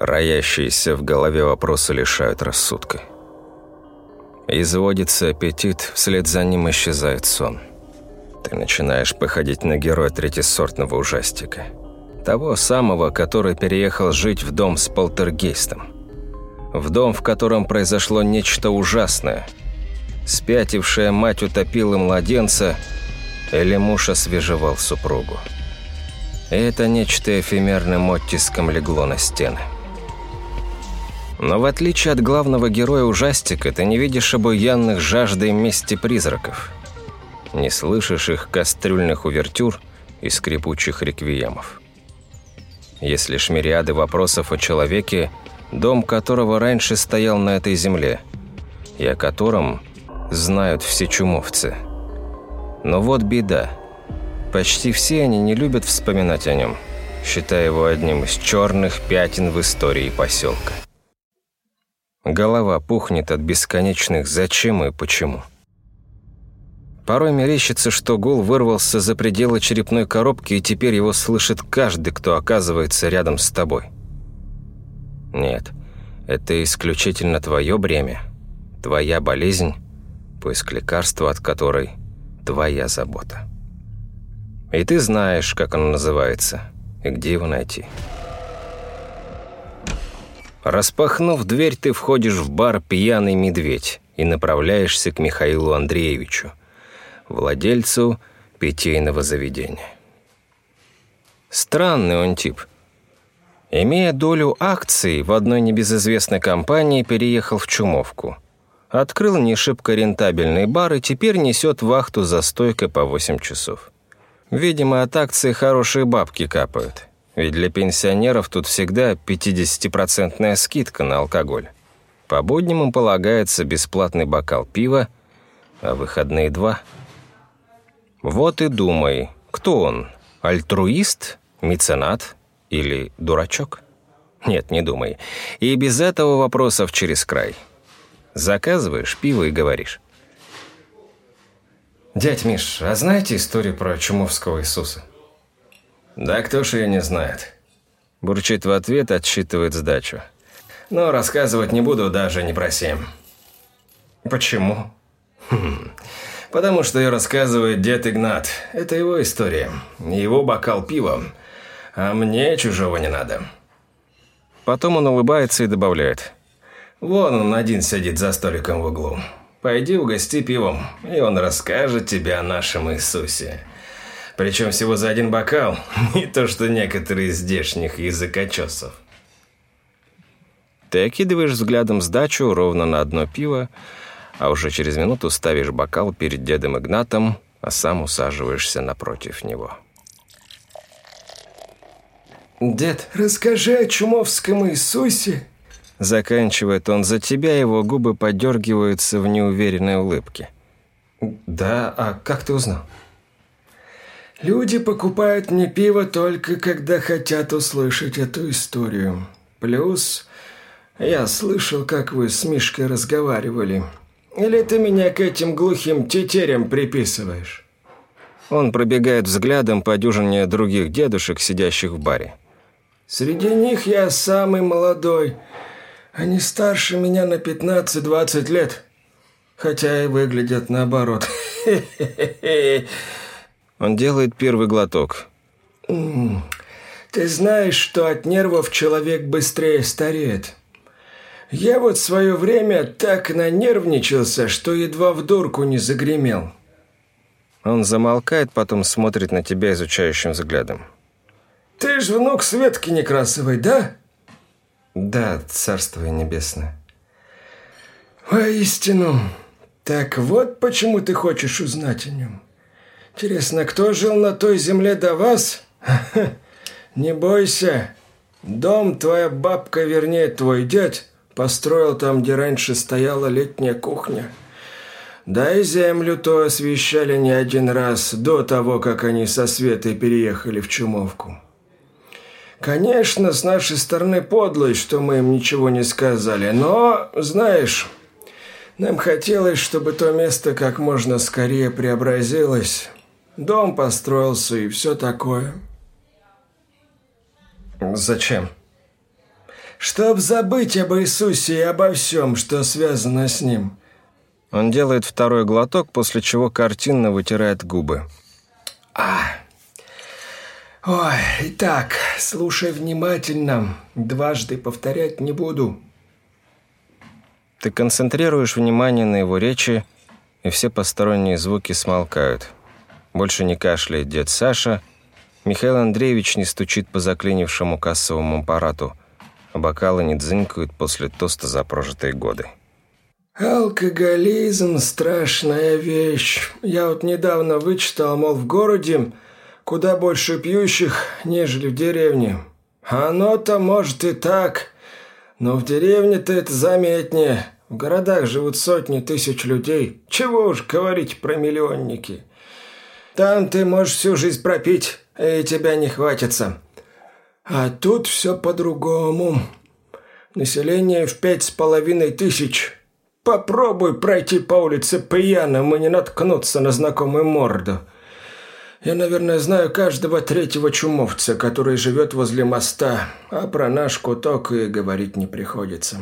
Роящиеся в голове вопросы лишают рассудка. Изводится аппетит, вслед за ним исчезает сон. Ты начинаешь походить на героя третьесортного ужастика. Того самого, который переехал жить в дом с полтергейстом. В дом, в котором произошло нечто ужасное. Спятившая мать утопила младенца, или муж освежевал супругу. И это нечто эфемерным оттиском легло на стены. Но в отличие от главного героя ужастика, ты не видишь обуянных жаждой мести призраков. Не слышишь их кастрюльных увертюр и скрипучих реквиемов. Есть лишь мириады вопросов о человеке, дом которого раньше стоял на этой земле, и о котором знают все чумовцы. Но вот беда. Почти все они не любят вспоминать о нем, считая его одним из черных пятен в истории поселка. Голова пухнет от бесконечных «зачем» и «почему». Порой мерещится, что гул вырвался за пределы черепной коробки, и теперь его слышит каждый, кто оказывается рядом с тобой. Нет, это исключительно твое бремя, твоя болезнь, поиск лекарства от которой твоя забота. И ты знаешь, как оно называется, и где его найти. Распахнув дверь, ты входишь в бар «Пьяный медведь» и направляешься к Михаилу Андреевичу, владельцу питейного заведения. Странный он тип. Имея долю акций в одной небезызвестной компании, переехал в Чумовку. Открыл не шибко рентабельный бар и теперь несет вахту за стойкой по 8 часов. Видимо, от акций хорошие бабки капают. Ведь для пенсионеров тут всегда 50% скидка на алкоголь. По будням им полагается бесплатный бокал пива, а выходные два. Вот и думай, кто он? Альтруист? Меценат? Или дурачок? Нет, не думай. И без этого вопросов через край. Заказываешь пиво и говоришь. «Дядь Миш, а знаете историю про Чумовского Иисуса?» «Да кто ж ее не знает?» Бурчит в ответ, отсчитывает сдачу. «Но рассказывать не буду даже не про семь». «Почему?» хм, «Потому что ее рассказывает дед Игнат. Это его история. Его бокал пива. А мне чужого не надо». Потом он улыбается и добавляет. «Вон он один сидит за столиком в углу. Пойди угости пивом, и он расскажет тебе о нашем Иисусе». Причем всего за один бокал, не то что некоторые из здешних языкочесов. Ты окидываешь взглядом сдачу ровно на одно пиво, а уже через минуту ставишь бокал перед дедом Игнатом, а сам усаживаешься напротив него. «Дед, расскажи о чумовском Иисусе!» Заканчивает он за тебя, его губы подергиваются в неуверенной улыбке. «Да, а как ты узнал?» Люди покупают мне пиво только когда хотят услышать эту историю. Плюс я слышал, как вы с Мишкой разговаривали. Или ты меня к этим глухим тетерям приписываешь?» Он пробегает взглядом по дюжине других дедушек, сидящих в баре. «Среди них я самый молодой. Они старше меня на 15-20 лет. Хотя и выглядят наоборот. Он делает первый глоток. «Ты знаешь, что от нервов человек быстрее стареет. Я вот в свое время так нанервничался, что едва в дурку не загремел». Он замолкает, потом смотрит на тебя изучающим взглядом. «Ты ж внук Светки Некрасовой, да?» «Да, царство небесное». «Воистину. Так вот почему ты хочешь узнать о нем». Интересно, кто жил на той земле до вас? Не бойся. Дом твоя бабка, вернее, твой дядь, построил там, где раньше стояла летняя кухня. Да и землю то освещали не один раз до того, как они со Светой переехали в Чумовку. Конечно, с нашей стороны подлость, что мы им ничего не сказали, но, знаешь, нам хотелось, чтобы то место как можно скорее преобразилось, Дом построился и все такое. Зачем? чтоб забыть об Иисусе и обо всем, что связано с Ним». Он делает второй глоток, после чего картинно вытирает губы. «А, ой, итак, слушай внимательно, дважды повторять не буду». Ты концентрируешь внимание на его речи, и все посторонние звуки смолкают. Больше не кашляет дед Саша, Михаил Андреевич не стучит по заклинившему кассовому аппарату, бокалы не дзынькают после тоста за прожитые годы. «Алкоголизм – страшная вещь. Я вот недавно вычитал, мол, в городе куда больше пьющих, нежели в деревне. Оно-то может и так, но в деревне-то это заметнее. В городах живут сотни тысяч людей. Чего уж говорить про миллионники. Там ты можешь всю жизнь пропить, и тебя не хватится. А тут все по-другому. Население в пять с половиной тысяч. Попробуй пройти по улице пьяным и не наткнуться на знакомую морду. Я, наверное, знаю каждого третьего чумовца, который живет возле моста, а про наш куток и говорить не приходится».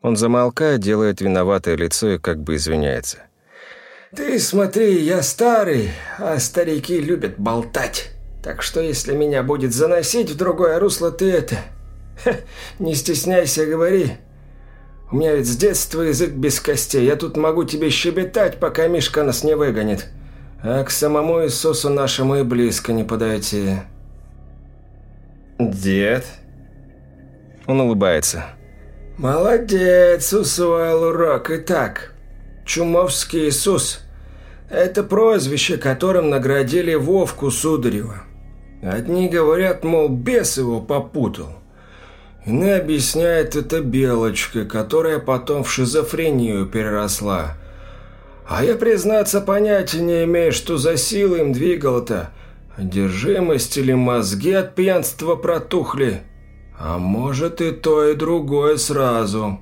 Он замолкает, делает виноватое лицо и как бы извиняется. «Ты смотри, я старый, а старики любят болтать. Так что если меня будет заносить в другое русло, ты это... Ха, не стесняйся, говори. У меня ведь с детства язык без костей. Я тут могу тебе щебетать, пока Мишка нас не выгонит а к самому Иисусу нашему и близко не подойти. «Дед?» Он улыбается. «Молодец, усвоил урок. Итак, Чумовский Иисус – это прозвище, которым наградили Вовку Сударева. Одни говорят, мол, бес его попутал. Иные объясняют это Белочка, которая потом в шизофрению переросла – а я, признаться, понятия не имею, что за силы им двигало-то. Одержимость или мозги от пьянства протухли. А может и то, и другое сразу.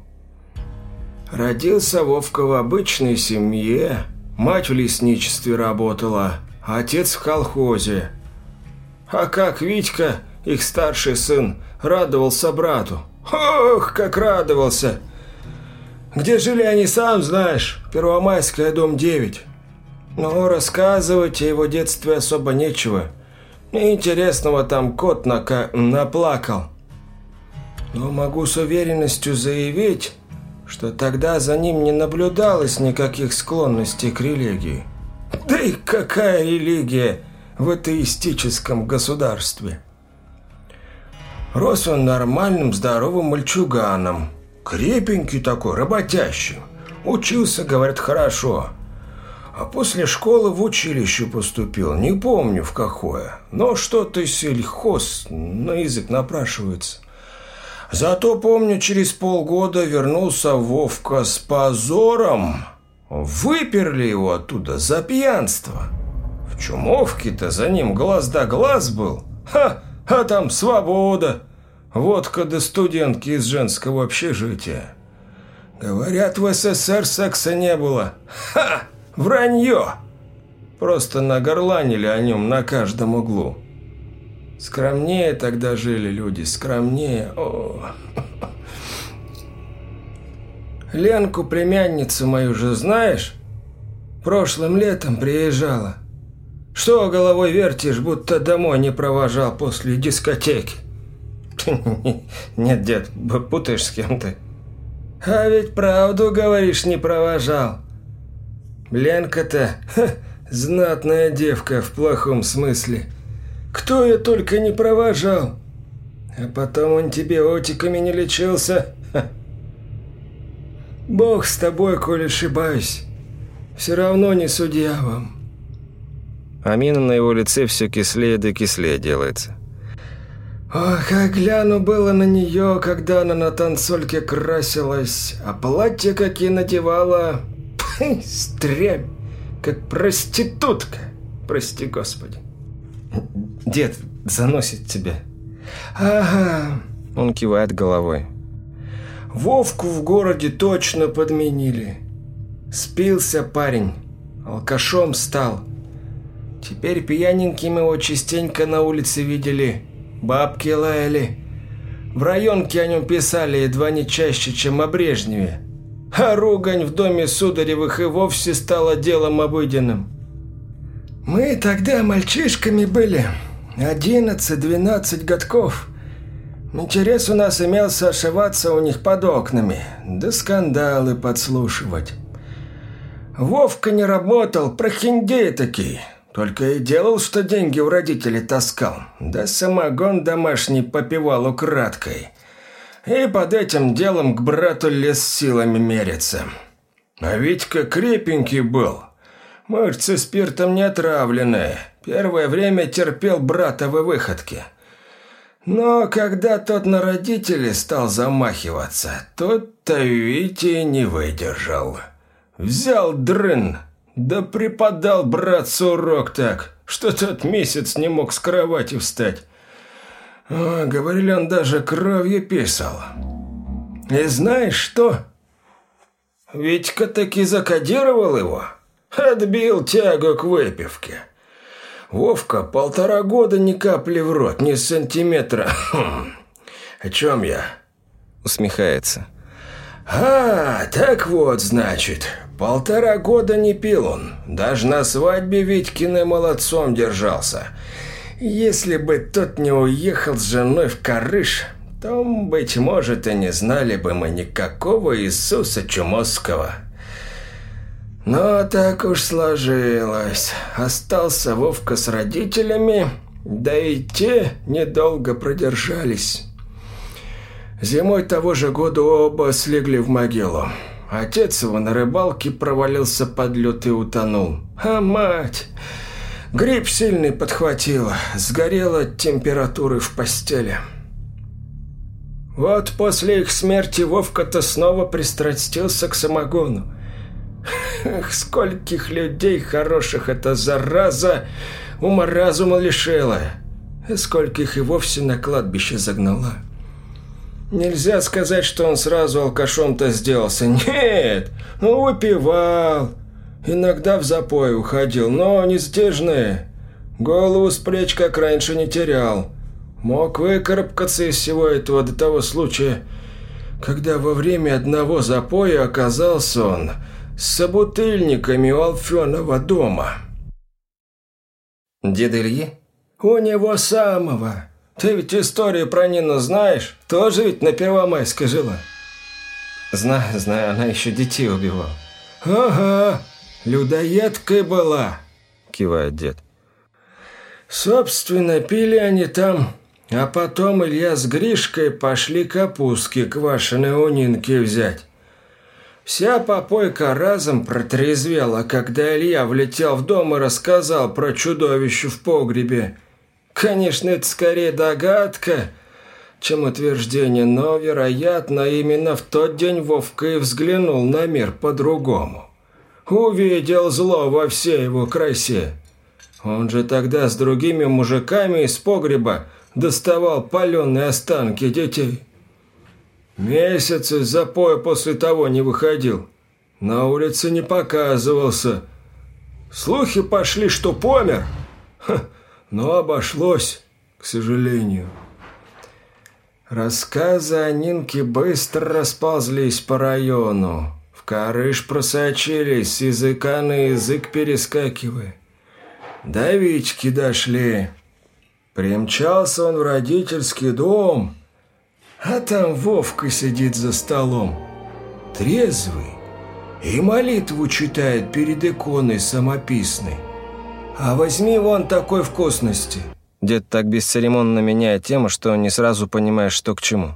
Родился Вовка в обычной семье. Мать в лесничестве работала, отец в колхозе. А как Витька, их старший сын, радовался брату. Ох, как радовался! Где жили они, сам знаешь. Первомайская, дом 9. Но рассказывать о его детстве особо нечего. Интересного там кот нака... наплакал. Но могу с уверенностью заявить, что тогда за ним не наблюдалось никаких склонностей к религии. Да и какая религия в атеистическом государстве? Рос он нормальным, здоровым мальчуганом – Крепенький такой, работящий. Учился, говорят, хорошо. А после школы в училище поступил. Не помню в какое. Но что-то сельхоз на язык напрашивается. Зато помню, через полгода вернулся Вовка с позором. Выперли его оттуда за пьянство. В чумовке-то за ним глаз да глаз был. Ха, а там свобода. Водка до студентки из женского общежития. Говорят, в СССР секса не было. Ха! Вранье! Просто нагорланили о нем на каждом углу. Скромнее тогда жили люди, скромнее. О. Ленку, племянницу мою же знаешь? Прошлым летом приезжала. Что головой вертишь, будто домой не провожал после дискотеки? Нет, дед, путаешь с кем-то. А ведь правду, говоришь, не провожал. Ленка-то знатная девка в плохом смысле. Кто ее только не провожал. А потом антибиотиками не лечился. Бог с тобой, коль ошибаюсь. Все равно не судья вам. Амина на его лице все кислее да кислее делается. Ох, как гляну было на нее, когда она на танцольке красилась, а платье какие надевала... Пх, стрямь, как проститутка. Прости, Господи. Дед заносит тебя. Ага. Он кивает головой. Вовку в городе точно подменили. Спился парень, алкашом стал. Теперь пьяненьким его частенько на улице видели бабки лаяли. В районке о нем писали едва не чаще, чем о Брежневе. А ругань в доме Сударевых и вовсе стала делом обыденным. Мы тогда мальчишками были, 11-12 годков. Интерес у нас имелся ошиваться у них под окнами, да скандалы подслушивать. Вовка не работал, прохиндей такие. Только и делал, что деньги у родителей таскал. Да самогон домашний попивал украдкой. И под этим делом к брату лес силами мерится. А Витька крепенький был. Мышцы спиртом не отравленные. Первое время терпел братовы выходки. Но когда тот на родителей стал замахиваться, тот-то Витя не выдержал. Взял дрын, да преподал братцу урок так, что тот месяц не мог с кровати встать. О, говорили, он даже кровью писал. И знаешь что? Витька таки закодировал его. Отбил тягу к выпивке. Вовка полтора года ни капли в рот, ни сантиметра. Хм. О чем я? Усмехается. А, так вот, значит, Полтора года не пил он. Даже на свадьбе Витькиной молодцом держался. Если бы тот не уехал с женой в Карыш, то, быть может, и не знали бы мы никакого Иисуса Чумосского. Но так уж сложилось. Остался Вовка с родителями, да и те недолго продержались. Зимой того же года оба слегли в могилу. Отец его на рыбалке провалился под лед и утонул. А мать... Грипп сильный подхватила, сгорела от температуры в постели. Вот после их смерти Вовка-то снова пристрастился к самогону. Эх, скольких людей хороших эта зараза ума-разума лишила, и скольких и вовсе на кладбище загнала. Нельзя сказать, что он сразу алкашом-то сделался. Нет, ну выпивал. Иногда в запой уходил, но не стежные. Голову с плеч, как раньше, не терял. Мог выкарабкаться из всего этого до того случая, когда во время одного запоя оказался он собутыльниками у Алфенова дома. «Дед Ильи?» «У него самого. Ты ведь историю про Нину знаешь? Тоже ведь на Первомайской жила?» «Знаю, знаю, она еще детей убивала». «Ага, людоедкой была», – кивает дед. «Собственно, пили они там, а потом Илья с Гришкой пошли капустки квашеной у Нинки взять. Вся попойка разом протрезвела, когда Илья влетел в дом и рассказал про чудовище в погребе – Конечно, это скорее догадка, чем утверждение, но, вероятно, именно в тот день Вовка и взглянул на мир по-другому. Увидел зло во всей его красе. Он же тогда с другими мужиками из погреба доставал паленые останки детей. Месяц из запоя после того не выходил. На улице не показывался. Слухи пошли, что помер. Ха, но обошлось, к сожалению. Рассказы о Нинке быстро расползлись по району. В Карыш просочились, с языка на язык перескакивая. До Витьки дошли. Примчался он в родительский дом, а там Вовка сидит за столом, трезвый, и молитву читает перед иконой самописной. «А возьми вон такой вкусности». Дед так бесцеремонно меняет тему, что не сразу понимаешь, что к чему.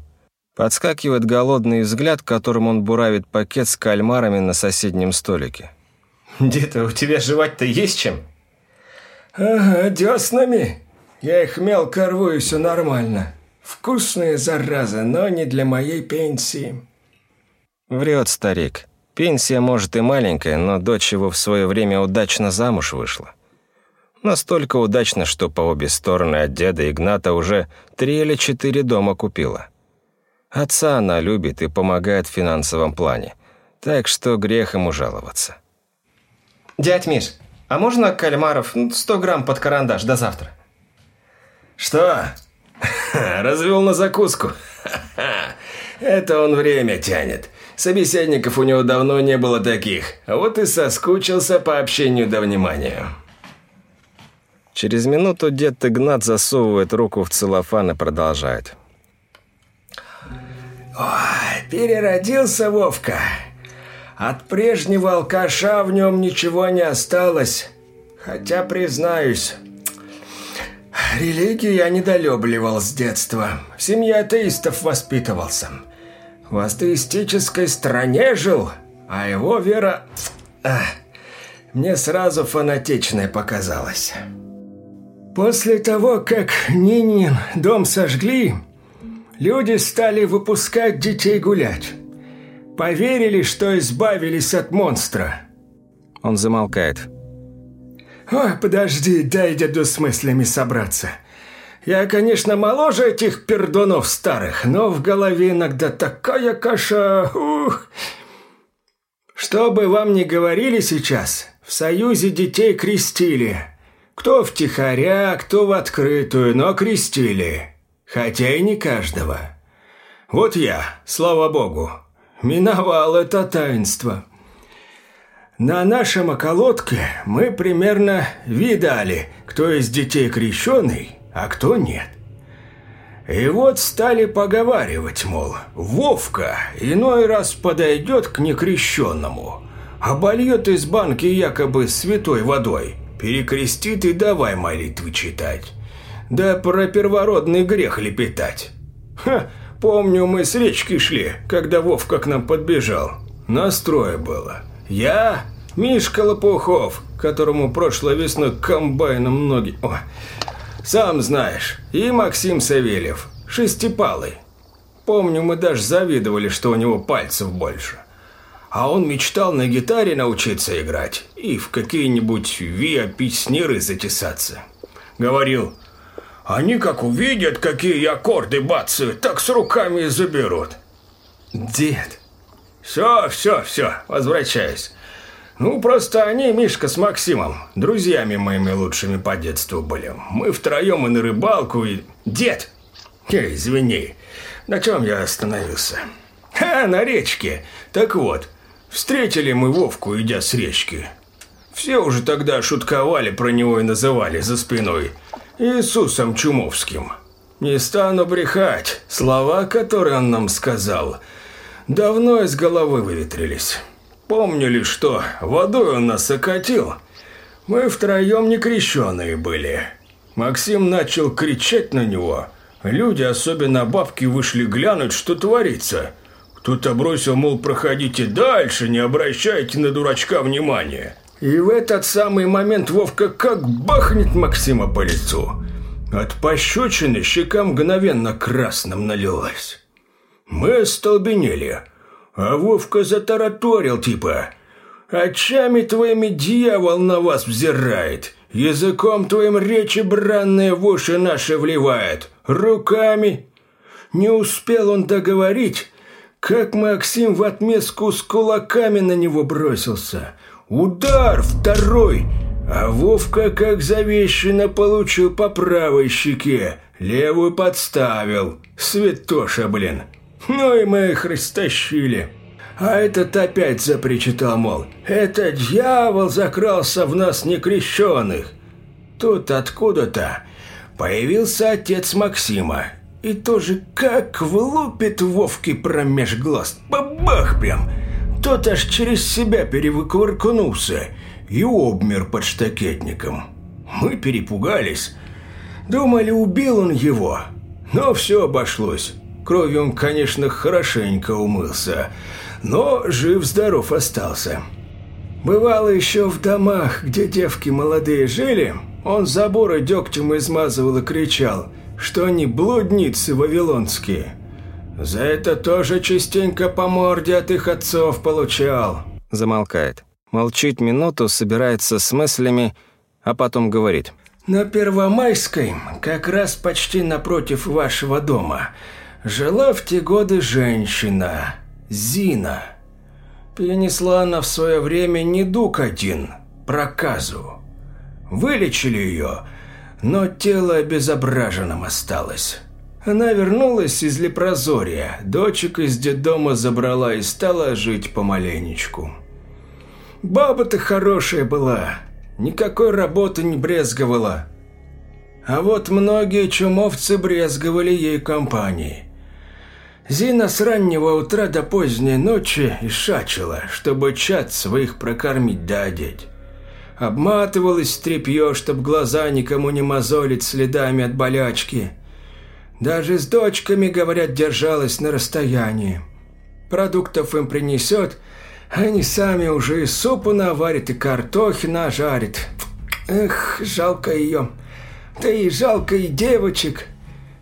Подскакивает голодный взгляд, которым он буравит пакет с кальмарами на соседнем столике. «Дед, а у тебя жевать-то есть чем?» «Ага, деснами. Я их мелко рву и все нормально. Вкусные, заразы, но не для моей пенсии». Врет старик. Пенсия, может, и маленькая, но дочь его в свое время удачно замуж вышла. Настолько удачно, что по обе стороны от деда Игната уже три или четыре дома купила. Отца она любит и помогает в финансовом плане, так что грех ему жаловаться. «Дядь Миш, а можно кальмаров 100 грамм под карандаш до завтра?» «Что? развел на закуску. Ха-ха. Это он время тянет. Собеседников у него давно не было таких, вот и соскучился по общению до внимания. Через минуту дед Игнат засовывает руку в целлофан и продолжает. Ой, переродился Вовка. От прежнего алкаша в нем ничего не осталось. Хотя, признаюсь, религию я недолюбливал с детства. В семье атеистов воспитывался. В атеистической стране жил, а его вера... Ах, мне сразу фанатичной показалась. После того, как Нинин дом сожгли, люди стали выпускать детей гулять. Поверили, что избавились от монстра. Он замолкает. Ой, подожди, дай деду с мыслями собраться. Я, конечно, моложе этих пердунов старых, но в голове иногда такая каша... Ух. Что бы вам ни говорили сейчас, в Союзе детей крестили. Кто втихаря, кто в открытую, но крестили. Хотя и не каждого. Вот я, слава богу, миновал это таинство. На нашем околотке мы примерно видали, кто из детей крещеный, а кто нет. И вот стали поговаривать, мол, Вовка иной раз подойдет к некрещенному, обольет из банки якобы святой водой, перекрестит и давай молитвы читать. Да про первородный грех лепетать. Ха, помню, мы с речки шли, когда Вовка к нам подбежал. Настрое было. Я, Мишка Лопухов, которому прошлой весной комбайном ноги... О, сам знаешь, и Максим Савельев, шестипалый. Помню, мы даже завидовали, что у него пальцев больше. А он мечтал на гитаре научиться играть и в какие-нибудь виа-песниры затесаться. Говорил, они как увидят, какие аккорды бацаю, так с руками и заберут. Дед. Все, все, все, возвращаюсь. Ну, просто они, Мишка с Максимом, друзьями моими лучшими по детству были. Мы втроем и на рыбалку, и... Дед! Эй, извини, на чем я остановился? А, на речке. Так вот, встретили мы Вовку, идя с речки. Все уже тогда шутковали про него и называли за спиной Иисусом Чумовским. Не стану брехать, слова, которые он нам сказал, давно из головы выветрились. Помнили, что водой он нас окатил. Мы втроем некрещенные были. Максим начал кричать на него. Люди, особенно бабки, вышли глянуть, что творится. Кто-то бросил, мол, проходите дальше, не обращайте на дурачка внимания. И в этот самый момент Вовка как бахнет Максима по лицу. От пощечины щека мгновенно красным налилась. Мы остолбенели – а Вовка затараторил типа «Очами твоими дьявол на вас взирает, языком твоим речи бранные в уши наши вливает, руками...» Не успел он договорить, как Максим в отместку с кулаками на него бросился. Удар второй, а Вовка как завещано получил по правой щеке, левую подставил. Святоша, блин. Ну и мы их растащили. А этот опять запричитал, мол, «Это дьявол закрался в нас некрещенных». Тут откуда-то появился отец Максима. И тоже как влупит Вовке промеж глаз. Бабах прям! Тот аж через себя перевыкувыркнулся и обмер под штакетником. Мы перепугались. Думали, убил он его. Но все обошлось. Кровью он, конечно, хорошенько умылся, но жив-здоров остался. Бывало еще в домах, где девки молодые жили, он заборы дегтем измазывал и кричал, что они блудницы вавилонские. За это тоже частенько по морде от их отцов получал. Замолкает. Молчит минуту, собирается с мыслями, а потом говорит. «На Первомайской, как раз почти напротив вашего дома, Жила в те годы женщина, Зина. Перенесла она в свое время недуг один, проказу. Вылечили ее, но тело обезображенным осталось. Она вернулась из Лепрозория, дочек из детдома забрала и стала жить помаленечку. Баба-то хорошая была, никакой работы не брезговала. А вот многие чумовцы брезговали ей компанией. Зина с раннего утра до поздней ночи ишачила, чтобы чад своих прокормить да одеть. Обматывалась тряпье, чтоб глаза никому не мозолить следами от болячки. Даже с дочками, говорят, держалась на расстоянии. Продуктов им принесет, они сами уже и супу наварят, и картохи нажарят. Эх, жалко ее. Да и жалко и девочек.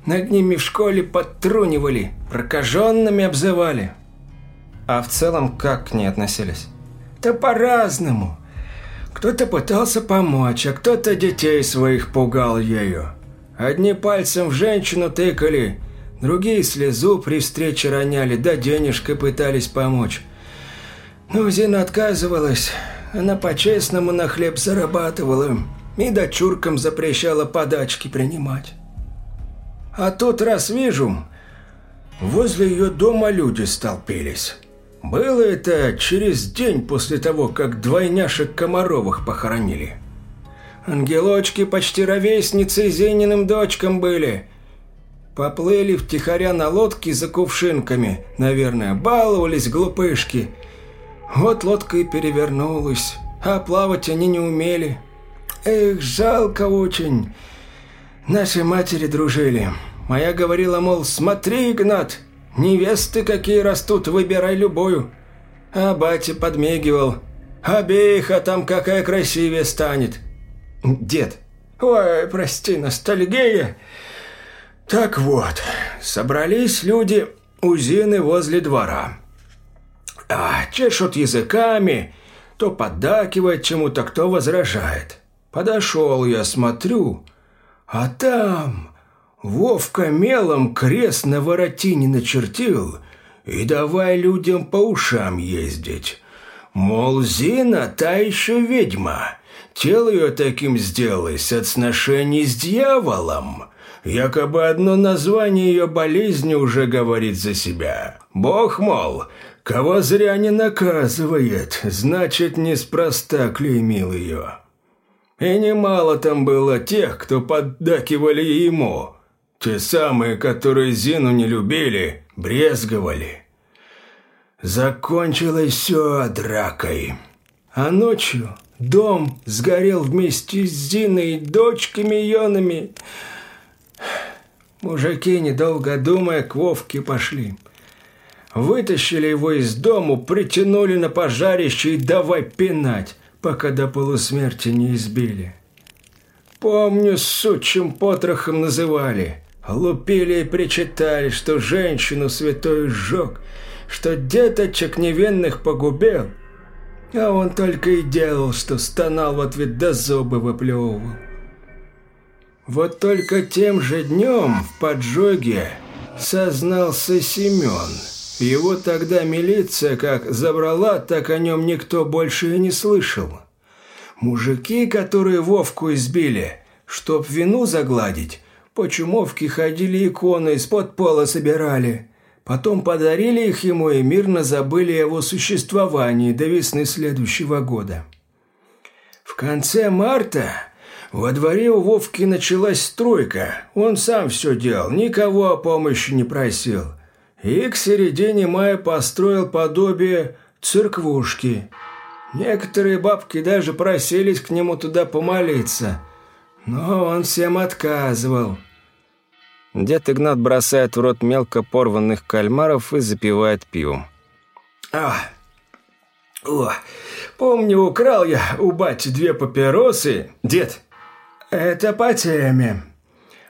Над ними в школе подтрунивали, прокаженными обзывали. А в целом как к ней относились? Да по-разному. Кто-то пытался помочь, а кто-то детей своих пугал ею. Одни пальцем в женщину тыкали, другие слезу при встрече роняли, да денежкой пытались помочь. Но Зина отказывалась. Она по-честному на хлеб зарабатывала и дочуркам запрещала подачки принимать. А тут раз вижу, возле ее дома люди столпились. Было это через день после того, как двойняшек Комаровых похоронили. Ангелочки почти ровесницы Зениным дочкам были. Поплыли втихаря на лодке за кувшинками, наверное, баловались глупышки. Вот лодка и перевернулась, а плавать они не умели. Эх, жалко очень. Наши матери дружили. Моя говорила, мол, смотри, Игнат, невесты какие растут, выбирай любую. А батя подмигивал. Обеиха там какая красивее станет. Дед. Ой, прости, ностальгия. Так вот, собрались люди у Зины возле двора. А, чешут языками, то поддакивает чему-то, кто возражает. Подошел я, смотрю, а там Вовка мелом крест на воротине начертил и давай людям по ушам ездить. Мол, Зина та еще ведьма. Тело ее таким сделалось от сношений с дьяволом. Якобы одно название ее болезни уже говорит за себя. Бог, мол, кого зря не наказывает, значит, неспроста клеймил ее. И немало там было тех, кто поддакивали ему. Те самые, которые Зину не любили, брезговали. Закончилось все дракой. А ночью дом сгорел вместе с Зиной и дочками Йонами. Мужики, недолго думая, к Вовке пошли. Вытащили его из дому, притянули на пожарище и давай пинать пока до полусмерти не избили. Помню, сучим потрохом называли. Лупили и причитали, что женщину святой сжег, что деточек невинных погубил. А он только и делал, что стонал в ответ да зубы выплевывал. Вот только тем же днем в поджоге сознался Семен – его тогда милиция как забрала, так о нем никто больше и не слышал. Мужики, которые Вовку избили, чтоб вину загладить, по чумовке ходили иконы, из-под пола собирали. Потом подарили их ему и мирно забыли его существовании до весны следующего года. В конце марта во дворе у Вовки началась стройка. Он сам все делал, никого о помощи не просил – и к середине мая построил подобие церквушки. Некоторые бабки даже просились к нему туда помолиться, но он всем отказывал. Дед Игнат бросает в рот мелко порванных кальмаров и запивает пивом. А, о, помню, украл я у бати две папиросы. Дед, это по теме.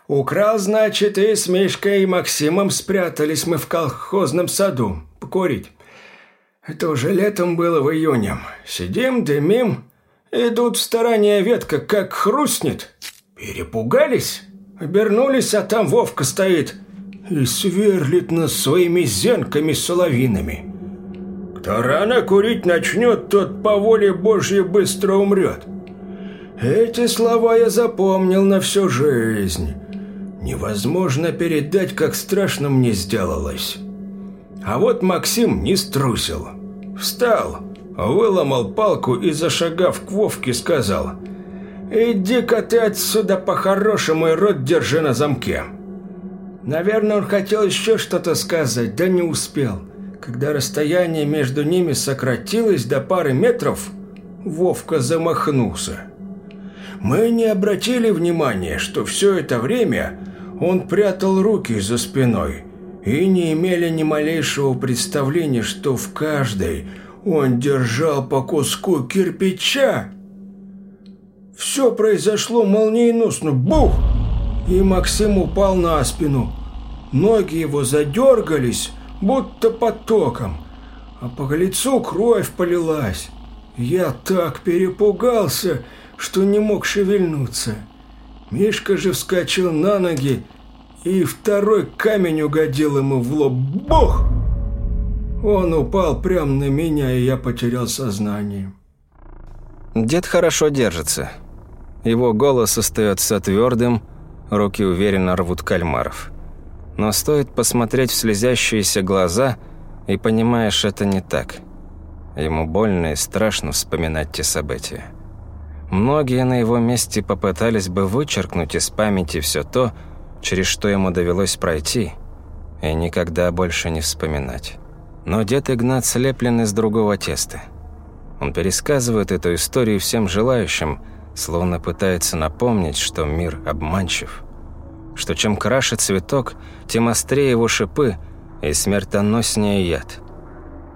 Украл, значит, и с Мишкой и Максимом спрятались мы в колхозном саду покурить. Это уже летом было в июне. Сидим, дымим, идут в стороне ветка, как хрустнет. Перепугались, обернулись, а там Вовка стоит и сверлит нас своими зенками соловинами. Кто рано курить начнет, тот по воле Божьей быстро умрет. Эти слова я запомнил на всю жизнь. Невозможно передать, как страшно мне сделалось. А вот Максим не струсил. Встал, выломал палку и, зашагав к Вовке, сказал «Иди-ка ты отсюда по-хорошему и рот держи на замке». Наверное, он хотел еще что-то сказать, да не успел. Когда расстояние между ними сократилось до пары метров, Вовка замахнулся. Мы не обратили внимания, что все это время он прятал руки за спиной и не имели ни малейшего представления, что в каждой он держал по куску кирпича. Все произошло молниеносно. Бух! И Максим упал на спину. Ноги его задергались, будто потоком, а по лицу кровь полилась. Я так перепугался, что не мог шевельнуться. Мишка же вскочил на ноги, и второй камень угодил ему в лоб. Бог! Он упал прямо на меня, и я потерял сознание. Дед хорошо держится. Его голос остается твердым, руки уверенно рвут кальмаров. Но стоит посмотреть в слезящиеся глаза, и понимаешь, это не так. Ему больно и страшно вспоминать те события. Многие на его месте попытались бы вычеркнуть из памяти все то, через что ему довелось пройти, и никогда больше не вспоминать. Но дед Игнат слеплен из другого теста. Он пересказывает эту историю всем желающим, словно пытается напомнить, что мир обманчив. Что чем краше цветок, тем острее его шипы и смертоноснее яд.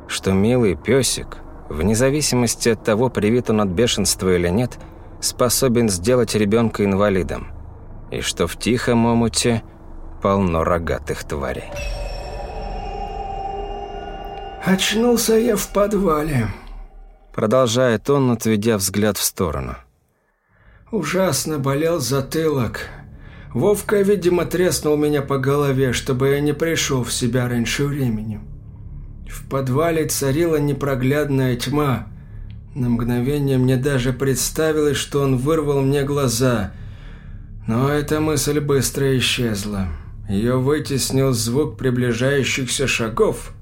Что милый песик, вне зависимости от того, привит он от бешенства или нет, способен сделать ребенка инвалидом. И что в тихом омуте полно рогатых тварей. «Очнулся я в подвале», — продолжает он, отведя взгляд в сторону. «Ужасно болел затылок. Вовка, видимо, треснул меня по голове, чтобы я не пришел в себя раньше времени. В подвале царила непроглядная тьма. На мгновение мне даже представилось, что он вырвал мне глаза. Но эта мысль быстро исчезла. Ее вытеснил звук приближающихся шагов.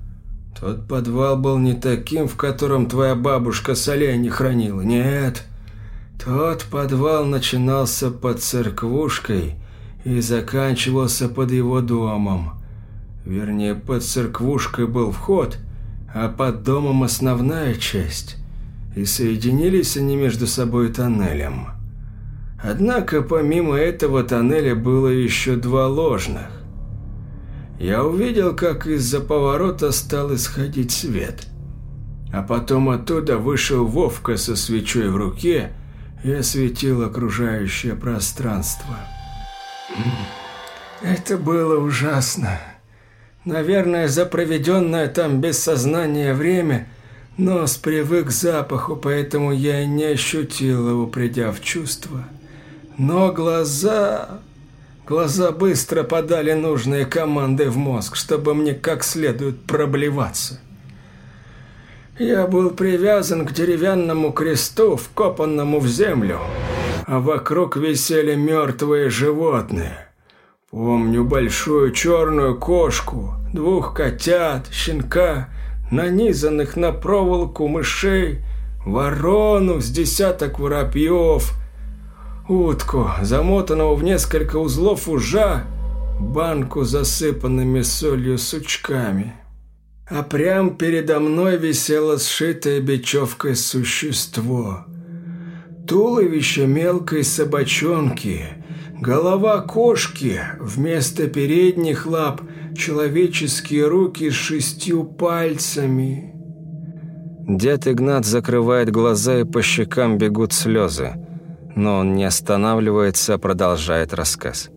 Тот подвал был не таким, в котором твоя бабушка солей не хранила. Нет, тот подвал начинался под церквушкой и заканчивался под его домом. Вернее, под церквушкой был вход, а под домом основная часть. И соединились они между собой тоннелем. Однако помимо этого тоннеля было еще два ложных. Я увидел, как из-за поворота стал исходить свет. А потом оттуда вышел Вовка со свечой в руке и осветил окружающее пространство. Это было ужасно. Наверное, за проведенное там без сознания время нос привык к запаху, поэтому я и не ощутил его, придя в чувство. Но глаза... Глаза быстро подали нужные команды в мозг, чтобы мне как следует проблеваться. Я был привязан к деревянному кресту, вкопанному в землю, а вокруг висели мертвые животные. Помню большую черную кошку, двух котят, щенка, нанизанных на проволоку мышей, ворону с десяток воробьев, утку, замотанного в несколько узлов ужа, банку, засыпанными солью сучками. А прямо передо мной висело сшитое бечевкой существо. Туловище мелкой собачонки — Голова кошки, вместо передних лап человеческие руки с шестью пальцами. Дед Игнат закрывает глаза и по щекам бегут слезы. Но он не останавливается, а продолжает рассказ.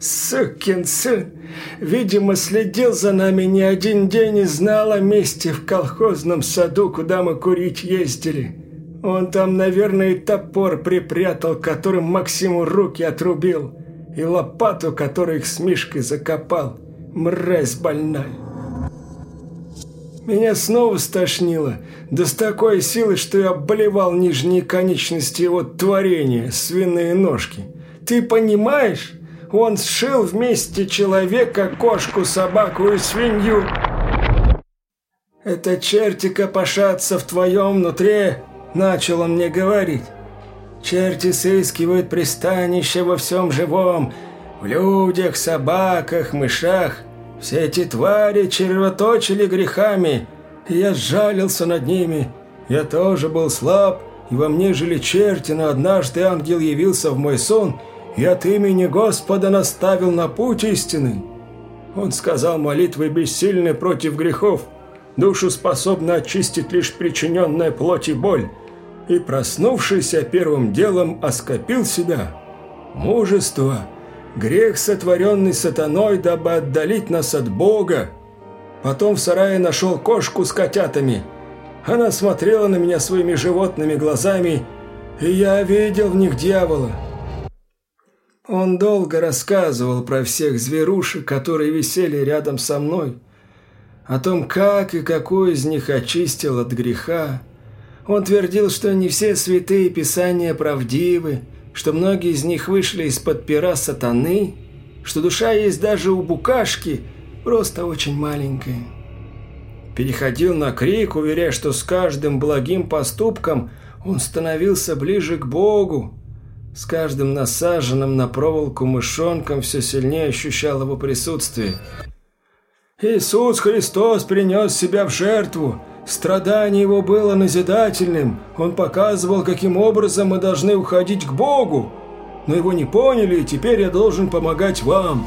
«Сукин сын! Видимо, следил за нами не один день и знал о месте в колхозном саду, куда мы курить ездили. Он там, наверное, и топор припрятал, которым Максиму руки отрубил, и лопату, которую их с Мишкой закопал. Мразь больная. Меня снова стошнило, да с такой силой, что я обливал нижние конечности его творения, свиные ножки. Ты понимаешь? Он сшил вместе человека, кошку, собаку и свинью. «Это черти копошатся в твоем внутри», – начал он мне говорить. «Черти сыскивают пристанище во всем живом, в людях, собаках, мышах. Все эти твари червоточили грехами, и я сжалился над ними. Я тоже был слаб, и во мне жили черти, но однажды ангел явился в мой сон и от имени Господа наставил на путь истины. Он сказал молитвы бессильны против грехов, душу способна очистить лишь причиненная плоть и боль, и, проснувшийся первым делом, оскопил себя. Мужество, грех, сотворенный сатаной, дабы отдалить нас от Бога. Потом в сарае нашел кошку с котятами – она смотрела на меня своими животными глазами, и я видел в них дьявола. Он долго рассказывал про всех зверушек, которые висели рядом со мной, о том, как и какой из них очистил от греха. Он твердил, что не все святые писания правдивы, что многие из них вышли из-под пера сатаны, что душа есть даже у букашки, просто очень маленькая переходил на крик, уверяя, что с каждым благим поступком он становился ближе к Богу. С каждым насаженным на проволоку мышонком все сильнее ощущал его присутствие. Иисус Христос принес себя в жертву. Страдание его было назидательным. Он показывал, каким образом мы должны уходить к Богу. Но его не поняли, и теперь я должен помогать вам.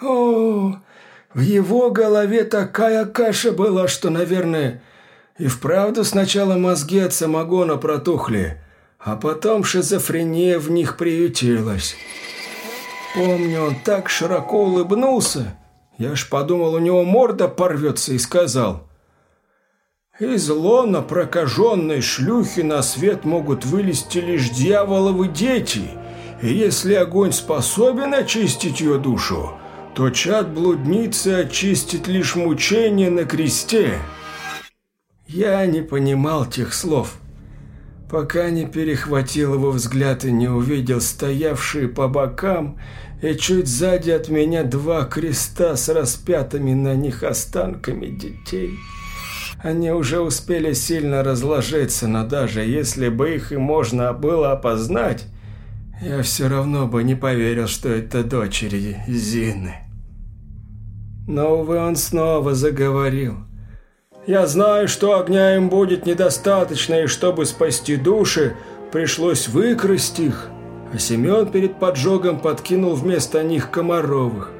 О, в его голове такая каша была, что, наверное, и вправду сначала мозги от самогона протухли, а потом шизофрения в них приютилась. Помню, он так широко улыбнулся, я ж подумал, у него морда порвется, и сказал, «Из лона прокаженной шлюхи на свет могут вылезти лишь дьяволовы дети, и если огонь способен очистить ее душу, то чад блудницы очистит лишь мучение на кресте. Я не понимал тех слов, пока не перехватил его взгляд и не увидел стоявшие по бокам и чуть сзади от меня два креста с распятыми на них останками детей. Они уже успели сильно разложиться, но даже если бы их и можно было опознать, я все равно бы не поверил, что это дочери Зины. Но, увы, он снова заговорил. «Я знаю, что огня им будет недостаточно, и чтобы спасти души, пришлось выкрасть их». А Семен перед поджогом подкинул вместо них Комаровых.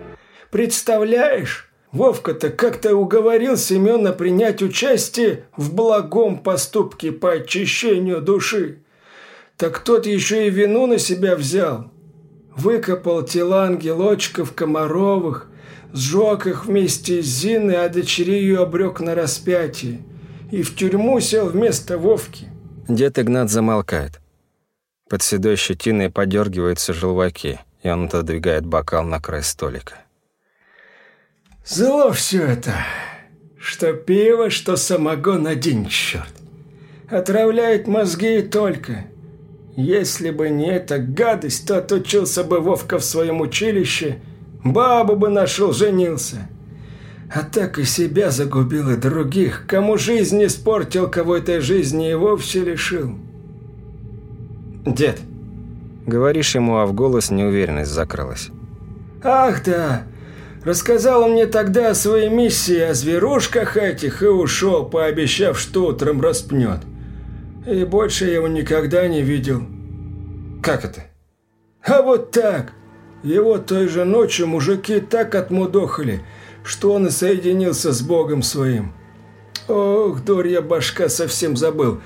«Представляешь, Вовка-то как-то уговорил Семена принять участие в благом поступке по очищению души. Так тот еще и вину на себя взял. Выкопал тела ангелочков Комаровых, сжег их вместе с Зиной, а дочери ее обрек на распятие. И в тюрьму сел вместо Вовки. Дед Игнат замолкает. Под седой щетиной подергиваются желваки, и он отодвигает бокал на край столика. Зло все это. Что пиво, что самогон один черт. Отравляет мозги и только. Если бы не эта гадость, то отучился бы Вовка в своем училище – Бабу бы нашел, женился. А так и себя загубил, и других. Кому жизнь испортил, кого этой жизни и вовсе лишил. Дед, говоришь ему, а в голос неуверенность закралась. Ах да, рассказал мне тогда о своей миссии, о зверушках этих, и ушел, пообещав, что утром распнет. И больше я его никогда не видел. Как это? А вот так. Его той же ночью мужики так отмудохали, что он и соединился с Богом своим. Ох, дурья башка, совсем забыл.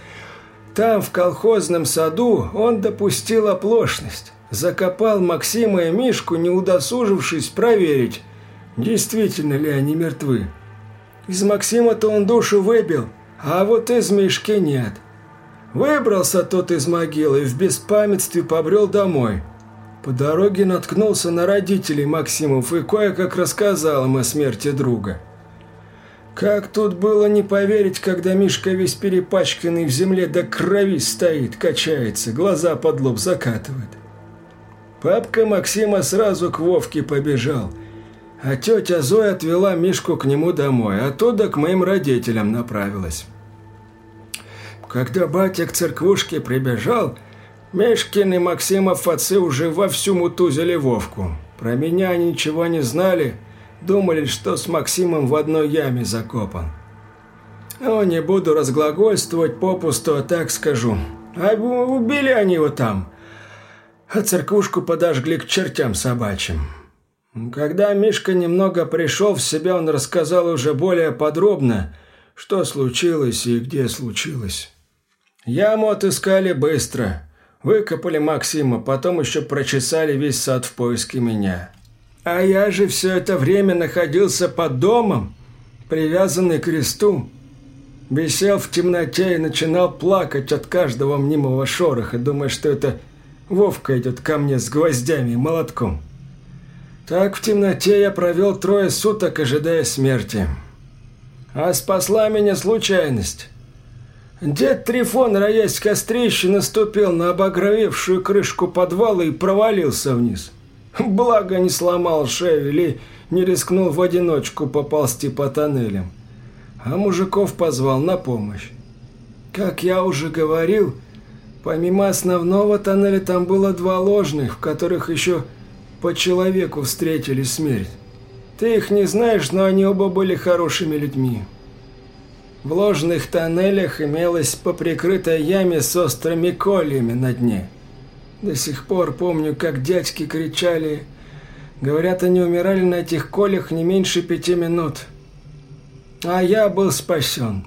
Там, в колхозном саду, он допустил оплошность. Закопал Максима и Мишку, не удосужившись проверить, действительно ли они мертвы. Из Максима-то он душу выбил, а вот из Мишки нет. Выбрался тот из могилы и в беспамятстве побрел домой. По дороге наткнулся на родителей Максимов и кое-как рассказал им о смерти друга. Как тут было не поверить, когда Мишка весь перепачканный в земле до крови стоит, качается, глаза под лоб закатывает. Папка Максима сразу к Вовке побежал, а тетя Зоя отвела Мишку к нему домой, оттуда к моим родителям направилась. Когда батя к церквушке прибежал, Мишкин и Максимов отцы уже вовсю мутузили Вовку. Про меня ничего не знали, думали, что с Максимом в одной яме закопан. Ну, не буду разглагольствовать попусту, а так скажу. А убили они его там, а церквушку подожгли к чертям собачьим. Когда Мишка немного пришел в себя, он рассказал уже более подробно, что случилось и где случилось. Яму отыскали быстро. Выкопали Максима, потом еще прочесали весь сад в поиске меня. А я же все это время находился под домом, привязанный к кресту. Висел в темноте и начинал плакать от каждого мнимого шороха, думая, что это Вовка идет ко мне с гвоздями и молотком. Так в темноте я провел трое суток, ожидая смерти. А спасла меня случайность. Дед Трифон, роясь кострище, наступил на обогровевшую крышку подвала и провалился вниз. Благо не сломал шею или не рискнул в одиночку поползти по тоннелям. А мужиков позвал на помощь. Как я уже говорил, помимо основного тоннеля там было два ложных, в которых еще по человеку встретили смерть. Ты их не знаешь, но они оба были хорошими людьми. В ложных тоннелях имелась по прикрытой яме с острыми кольями на дне. До сих пор помню, как дядьки кричали. Говорят, они умирали на этих колях не меньше пяти минут. А я был спасен.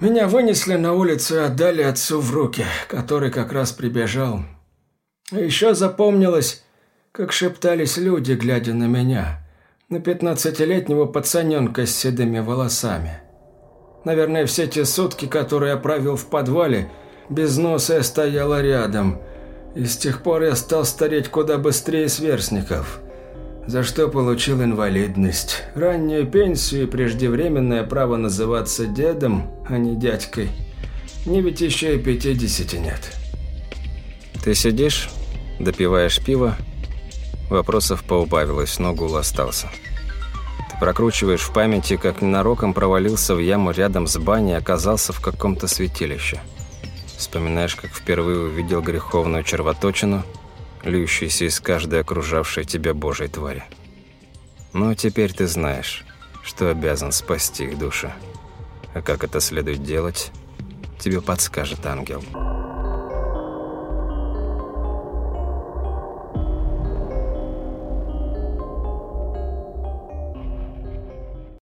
Меня вынесли на улицу и отдали отцу в руки, который как раз прибежал. А еще запомнилось, как шептались люди, глядя на меня, на пятнадцатилетнего пацаненка с седыми волосами. Наверное, все те сутки, которые я провел в подвале, без носа я стояла рядом. И с тех пор я стал стареть куда быстрее сверстников. За что получил инвалидность, раннюю пенсию и преждевременное право называться дедом, а не дядькой. Мне ведь еще и пятидесяти нет. Ты сидишь, допиваешь пиво. Вопросов поубавилось, но гул остался. Прокручиваешь в памяти, как ненароком провалился в яму рядом с баней и оказался в каком-то святилище. Вспоминаешь, как впервые увидел греховную червоточину, льющуюся из каждой окружавшей тебя божьей твари. Но теперь ты знаешь, что обязан спасти их души. А как это следует делать, тебе подскажет ангел.